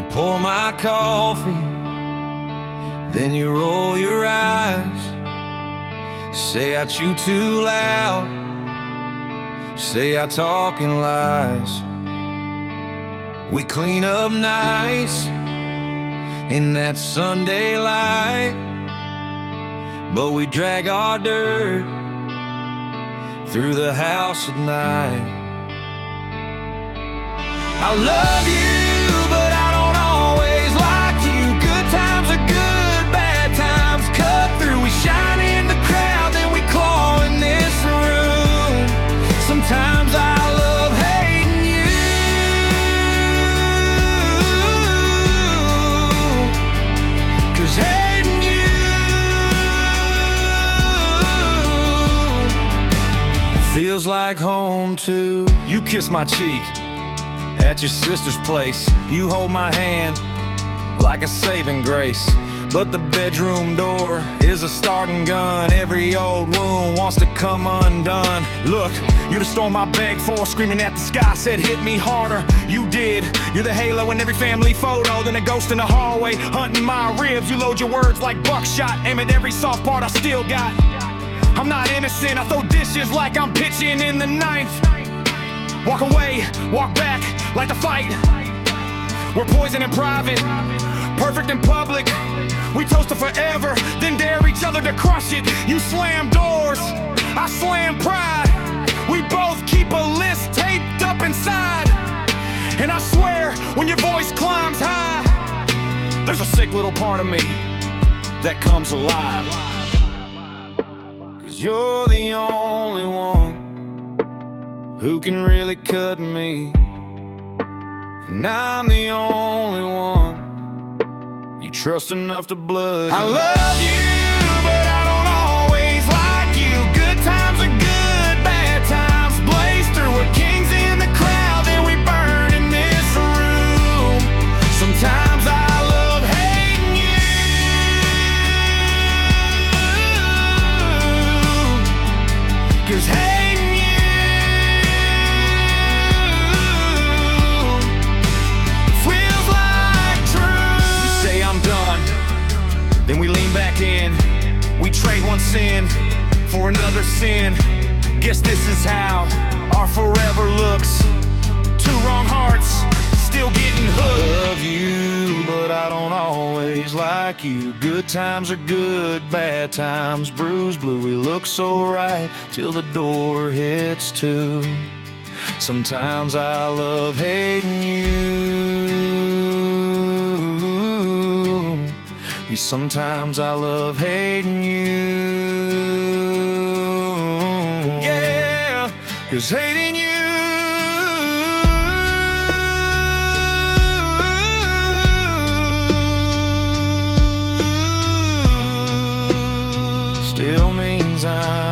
pour my coffee. Then you roll your eyes. Say I chew too loud. Say I talk in lies. We clean up nice in that Sunday light. But we drag our dirt through the house at night. I love you, feels like home too. You kiss my cheek at your sister's place. You hold my hand like a saving grace. But the bedroom door is a starting gun. Every old wound wants to come undone. Look, the storm I begged for, screaming at the sky, said hit me harder. You did. You're the halo in every family photo, then a ghost in the hallway, hunting my ribs. You load your words like buckshot, aim at every soft part I still got. I'm not innocent, I throw dishes like I'm pitching in the ninth. Walk away, walk back, like the fight. We're poison in private, perfect in public. We toast to forever, then dare each other to crush it. You slam doors, I slam pride. We both keep a list taped up inside. And I swear, when your voice climbs high, there's a sick little part of me that comes alive. You're the only one who can really cut me. And I'm the only one you trust enough to blood. I love you, Cause hating you feels like truth. You say I'm done, then we lean back in. We trade one sin for another sin. Guess this is how our forever looks. Two wrong like you. Good times are good, bad times bruise blue. We look so right till the door hits two. Sometimes I love hating you. Sometimes I love hating you. Yeah, cause hating you. Choosing